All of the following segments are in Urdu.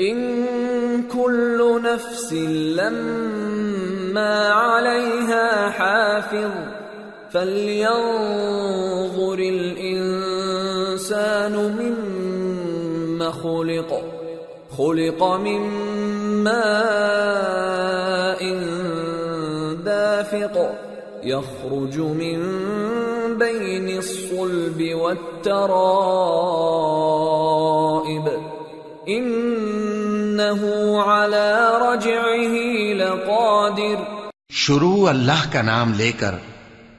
إن كل نفس لما عليها حافظ فلينظر الإنسان مما خلق خلق من ماء دافق، يخرج من بين الصلب والترائب. إنه على رجعه لقادر. شروع اللہ کا نام لے کر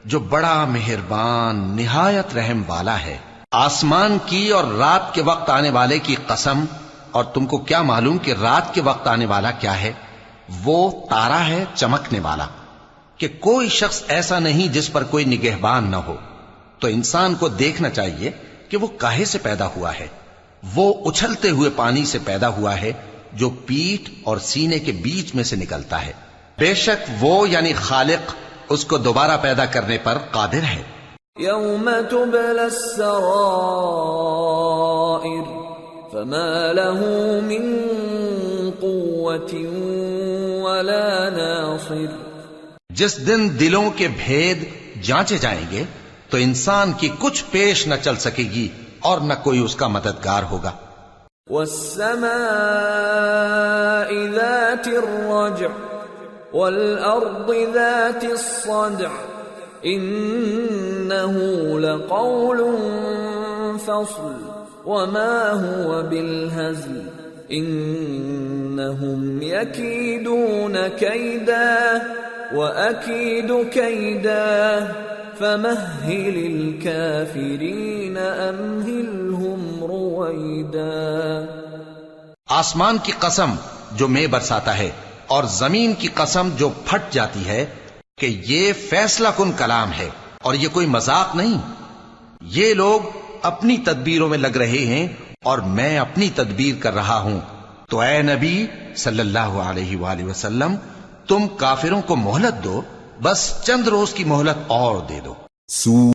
جو بڑا مہربان، نہایت رحم والا ہے۔ آسمان کی اور رات کے وقت آنے والے کی قسم، اور تم کو کیا معلوم کہ رات کے وقت آنے والا کیا ہے؟ وہ تارا ہے، چمکنے والا۔ کہ کوئی شخص ایسا نہیں جس پر کوئی نگہبان نہ ہو۔ تو انسان کو دیکھنا چاہیے کہ وہ کاہے سے پیدا ہوا ہے۔ وہ اچھلتے ہوئے پانی سے پیدا ہوا ہے جو پیٹھ اور سینے کے بیچ میں سے نکلتا ہے۔ بے شک وہ یعنی خالق اس کو دوبارہ پیدا کرنے پر قادر ہے۔ يوم تبلى السرائر فما له من قوة ولا ناصر۔ جس دن دلوں کے بھید جانچے جائیں گے تو انسان کی کچھ پیش نہ چل سکے گی۔ اور نہ کوئی اس کا مددگار ہوگا۔ والسماء ذات الرجع والأرض ذات الصدع إنه لقول فصل وما هو بالهزل إنهم يكيدون كيدا وأكيد كيدا فمهل الكافرين أمهلهم رويدا. آسمان کی قسم جو میں برساتا ہے اور زمین کی قسم جو پھٹ جاتی ہے کہ یہ فیصلہ کن کلام ہے اور یہ کوئی مذاق نہیں۔ یہ لوگ اپنی تدبیروں میں لگ رہے ہیں اور میں اپنی تدبیر کر رہا ہوں۔ تو اے نبی صلی اللہ علیہ وآلہ وسلم، تم کافروں کو مہلت دو۔ بس چند روز کی مہلت اور دے دو۔ سو